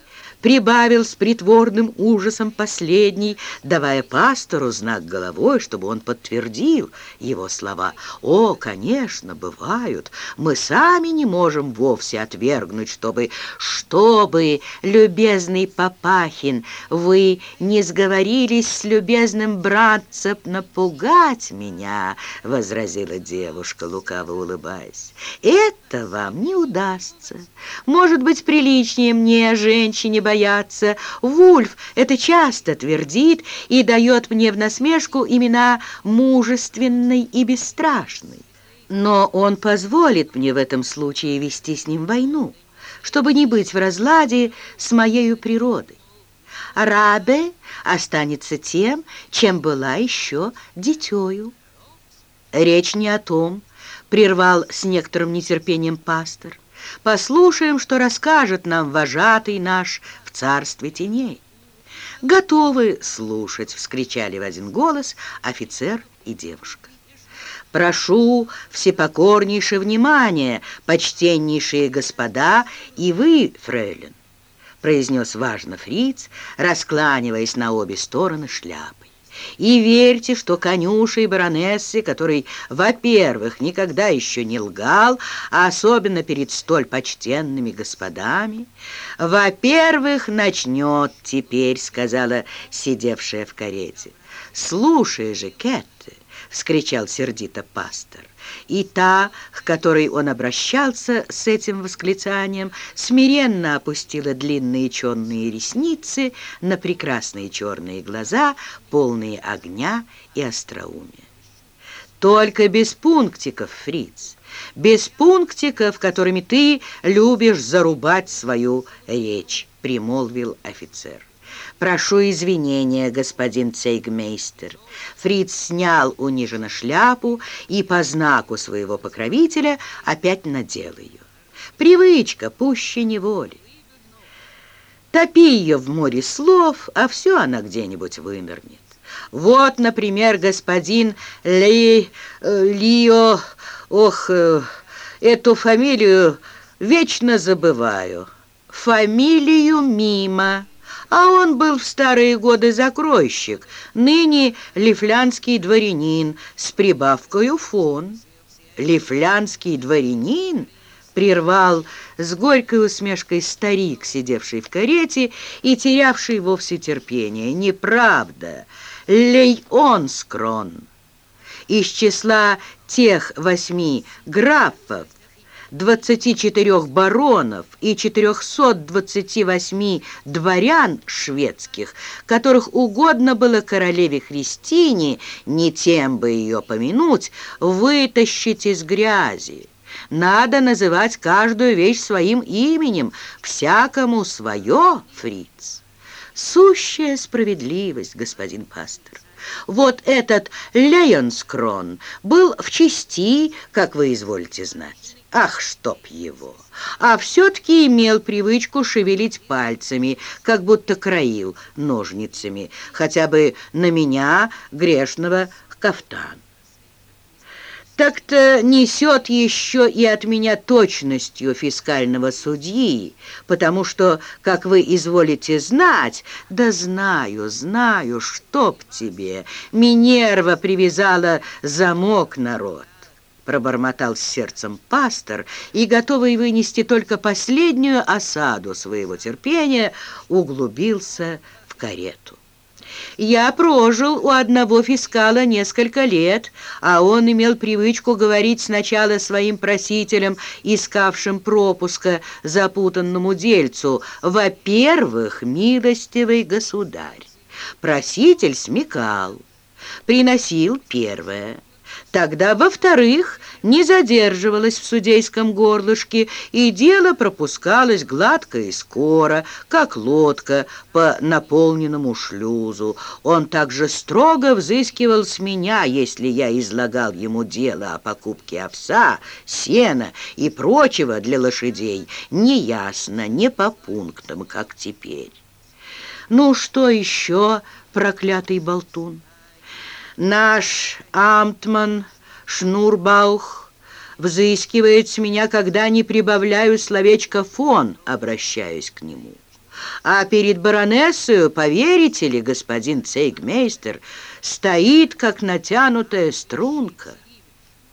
прибавил с притворным ужасом последний, давая пастору знак головой, чтобы он подтвердил его слова. «О, конечно, бывают. Мы сами не можем вовсе отвергнуть, чтобы... Чтобы, любезный Папахин, вы не сговорились с любезным братцем напугать меня», — возразила девушка, лукаво улыбаясь. «Это вам не удастся. Может быть, приличнее мне, женщине, бояться, бояться. Вульф это часто твердит и дает мне в насмешку имена мужественной и бесстрашной. Но он позволит мне в этом случае вести с ним войну, чтобы не быть в разладе с моею природой. Рабе останется тем, чем была еще дитёю. Речь не о том, прервал с некоторым нетерпением пастор. Послушаем, что расскажет нам вожатый наш царстве теней. «Готовы слушать!» — вскричали в один голос офицер и девушка. «Прошу всепокорнейшее внимание, почтеннейшие господа, и вы, фрейлин!» — произнес важно фриц, раскланиваясь на обе стороны шляпы. И верьте, что конюшей баронессы, который, во-первых, никогда еще не лгал, а особенно перед столь почтенными господами, во-первых, начнет теперь, сказала сидевшая в карете. Слушай же, Кетте, вскричал сердито пастор. И та, к которой он обращался с этим восклицанием, смиренно опустила длинные черные ресницы на прекрасные черные глаза, полные огня и остроумия. Только без пунктиков, фриц, без пунктиков, которыми ты любишь зарубать свою речь, примолвил офицер. «Прошу извинения, господин цейгмейстер». Фриц снял униженно шляпу и по знаку своего покровителя опять надел ее. Привычка пуще неволи. Топи ее в море слов, а все она где-нибудь вынырнет. Вот, например, господин Ли... Э, Лио... Ох, э, эту фамилию вечно забываю. Фамилию Мимо а он был в старые годы закройщик, ныне лифлянский дворянин с прибавкою фон. Лифлянский дворянин прервал с горькой усмешкой старик, сидевший в карете и терявший вовсе терпение. Неправда, Лейонскрон. Из числа тех восьми графов, 24 баронов и 428 дворян шведских, которых угодно было королеве Христине, не тем бы ее помянуть, вытащить из грязи. Надо называть каждую вещь своим именем, всякому свое, фриц. Сущая справедливость, господин пастор. Вот этот Лейонскрон был в чести, как вы изволите знать. Ах, чтоб его! А все-таки имел привычку шевелить пальцами, как будто краил ножницами, хотя бы на меня, грешного, кафтан так-то несет еще и от меня точностью фискального судьи, потому что, как вы изволите знать, да знаю, знаю, чтоб тебе, Минерва привязала замок народ пробормотал с сердцем пастор и, готовый вынести только последнюю осаду своего терпения, углубился в карету. Я прожил у одного фискала несколько лет, а он имел привычку говорить сначала своим просителям, искавшим пропуска запутанному дельцу, «Во-первых, милостивый государь». Проситель смекал, приносил первое – Тогда, во-вторых, не задерживалось в судейском горлышке, и дело пропускалось гладко и скоро, как лодка по наполненному шлюзу. Он также строго взыскивал с меня, если я излагал ему дело о покупке овса, сена и прочего для лошадей, неясно, не по пунктам, как теперь. Ну, что еще, проклятый болтун? Наш амтман Шнурбаух взыскивает с меня, когда не прибавляю словечко «фон», обращаясь к нему. А перед баронессою, поверите ли, господин цейгмейстер, стоит, как натянутая струнка.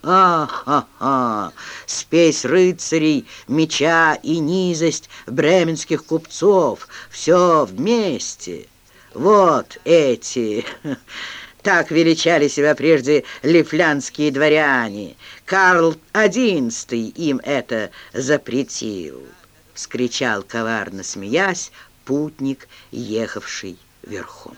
А-ха-ха! Спесь рыцарей, меча и низость бременских купцов. Все вместе. Вот эти... Так величали себя прежде лифлянские дворяне. Карл XI им это запретил, — вскричал коварно смеясь путник, ехавший верхом.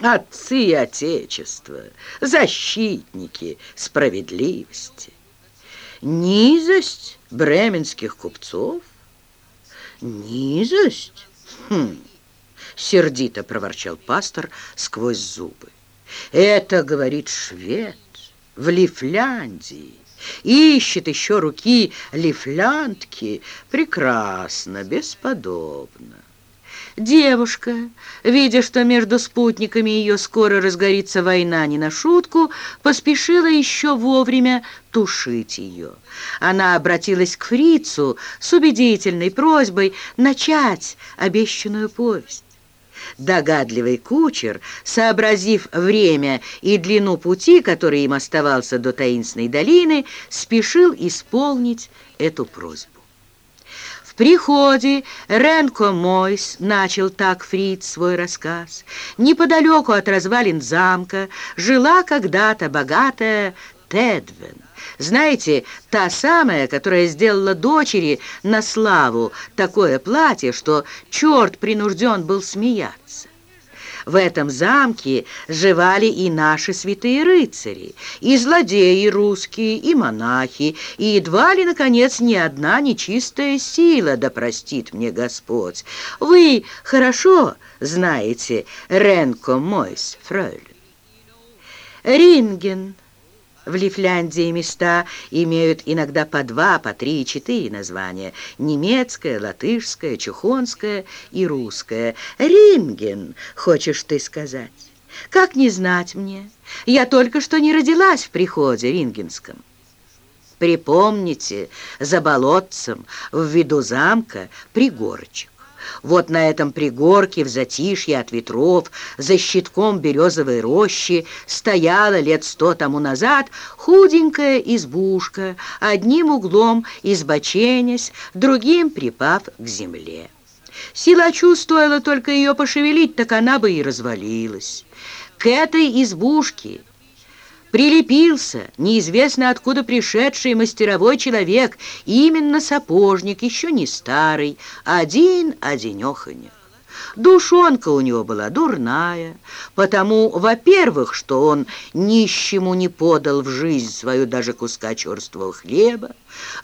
Отцы Отечества, защитники справедливости. Низость бременских купцов? Низость? Хм... — сердито проворчал пастор сквозь зубы. «Это, — говорит швед, — в Лифляндии. Ищет еще руки лифляндки. Прекрасно, бесподобно». Девушка, видя, что между спутниками ее скоро разгорится война не на шутку, поспешила еще вовремя тушить ее. Она обратилась к фрицу с убедительной просьбой начать обещанную повесть. Догадливый кучер, сообразив время и длину пути, который им оставался до таинственной долины, спешил исполнить эту просьбу. В приходе Ренко Мойс начал так Фриц свой рассказ. Неподалеку от развалин замка жила когда-то богатая Тедвен. Знаете, та самая, которая сделала дочери на славу такое платье, что черт принужден был смеяться. В этом замке живали и наши святые рыцари, и злодеи русские, и монахи, и едва ли, наконец, ни одна нечистая сила, да простит мне Господь. Вы хорошо знаете Ренко Мойс, фройлен. Ринген в Лифляндии места имеют иногда по два, по три, четыре названия. Немецкое, латышское, чухонское и русское. Ринген, хочешь ты сказать? Как не знать мне? Я только что не родилась в приходе рингенском. Припомните, за болотцем, в виду замка, пригорочек. Вот на этом пригорке в затишье от ветров, за щитком березовой рощи, стояла лет сто тому назад худенькая избушка, одним углом избоченясь, другим припав к земле. Сила чувствовала только ее пошевелить, так она бы и развалилась. К этой избушке прилепился неизвестно откуда пришедший мастеровой человек, именно сапожник, еще не старый, один-одинеханек. Душонка у него была дурная, потому, во-первых, что он нищему не подал в жизнь свою даже куска черствого хлеба,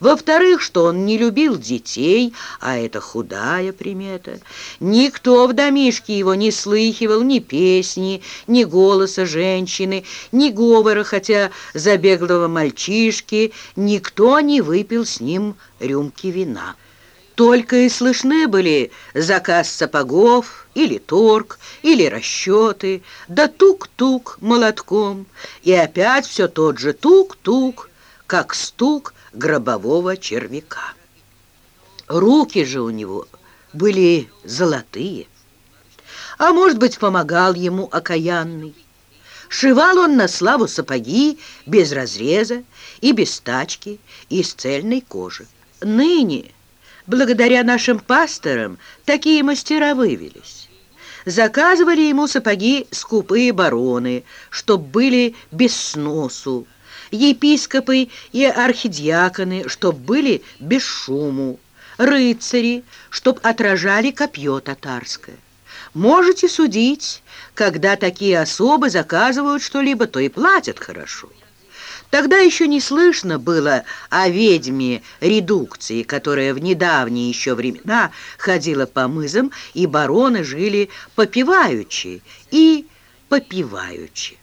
во-вторых, что он не любил детей, а это худая примета. Никто в домишке его не слыхивал ни песни, ни голоса женщины, ни говора, хотя забеглого мальчишки, никто не выпил с ним рюмки вина. Только и слышны были заказ сапогов, или торг, или расчеты, да тук-тук молотком, и опять все тот же тук-тук, как стук гробового червяка. Руки же у него были золотые, а может быть, помогал ему окаянный. Шивал он на славу сапоги без разреза и без тачки, из цельной кожи. Ныне Благодаря нашим пасторам такие мастера вывелись. Заказывали ему сапоги скупые бароны, чтоб были без сносу, епископы и архидиаконы, чтоб были без шуму, рыцари, чтоб отражали копье татарское. Можете судить, когда такие особы заказывают что-либо, то и платят хорошо. Тогда еще не слышно было о ведьме редукции, которая в недавние еще времена ходила по мызам, и бароны жили попиваючи и попиваючи.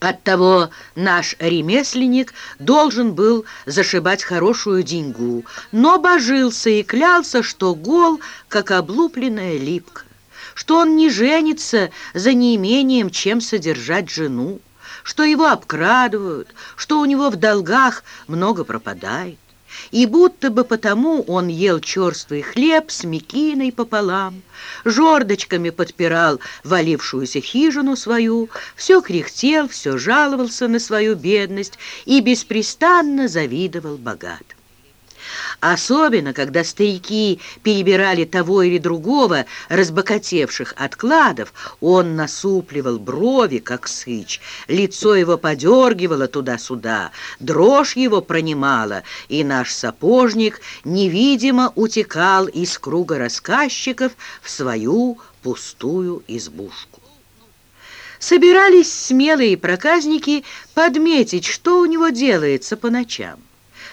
Оттого наш ремесленник должен был зашибать хорошую деньгу, но божился и клялся, что гол, как облупленная липка, что он не женится за неимением, чем содержать жену что его обкрадывают, что у него в долгах много пропадает. И будто бы потому он ел черствый хлеб с мекиной пополам, жердочками подпирал валившуюся хижину свою, все кряхтел, все жаловался на свою бедность и беспрестанно завидовал богатым. Особенно, когда старики перебирали того или другого разбогатевших откладов, он насупливал брови, как сыч, лицо его подергивало туда-сюда, дрожь его пронимала, и наш сапожник невидимо утекал из круга рассказчиков в свою пустую избушку. Собирались смелые проказники подметить, что у него делается по ночам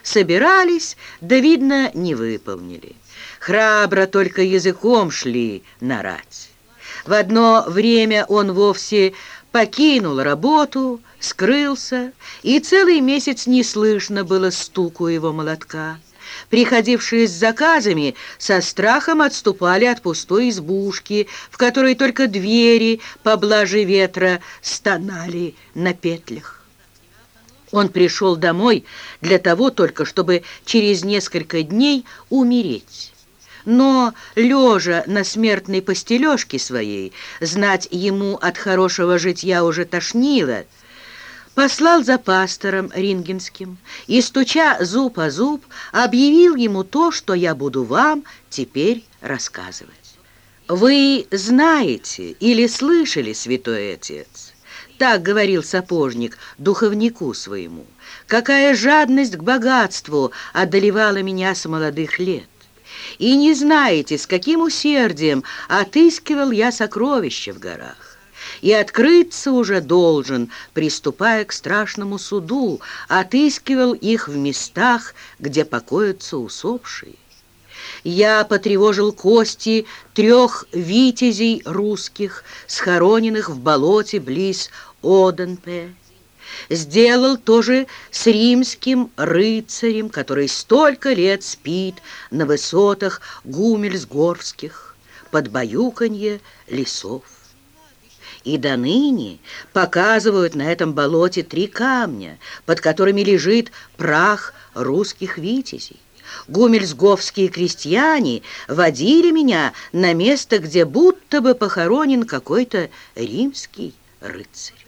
собирались, да, видно, не выполнили. Храбро только языком шли нарать. В одно время он вовсе покинул работу, скрылся, и целый месяц не слышно было стуку его молотка. Приходившие с заказами со страхом отступали от пустой избушки, в которой только двери, поблаже ветра, стонали на петлях. Он пришел домой для того только, чтобы через несколько дней умереть. Но, лежа на смертной постележке своей, знать ему от хорошего житья уже тошнило, послал за пастором Рингенским и, стуча зуб о зуб, объявил ему то, что я буду вам теперь рассказывать. Вы знаете или слышали, святой отец, так говорил сапожник духовнику своему. Какая жадность к богатству одолевала меня с молодых лет. И не знаете, с каким усердием отыскивал я сокровища в горах. И открыться уже должен, приступая к страшному суду, отыскивал их в местах, где покоятся усопшие я потревожил кости трех витязей русских, схороненных в болоте близ Оденпе. Сделал тоже с римским рыцарем, который столько лет спит на высотах гумельсгорских под баюканье лесов. И до ныне показывают на этом болоте три камня, под которыми лежит прах русских витязей. Гумельсговские крестьяне водили меня на место, где будто бы похоронен какой-то римский рыцарь.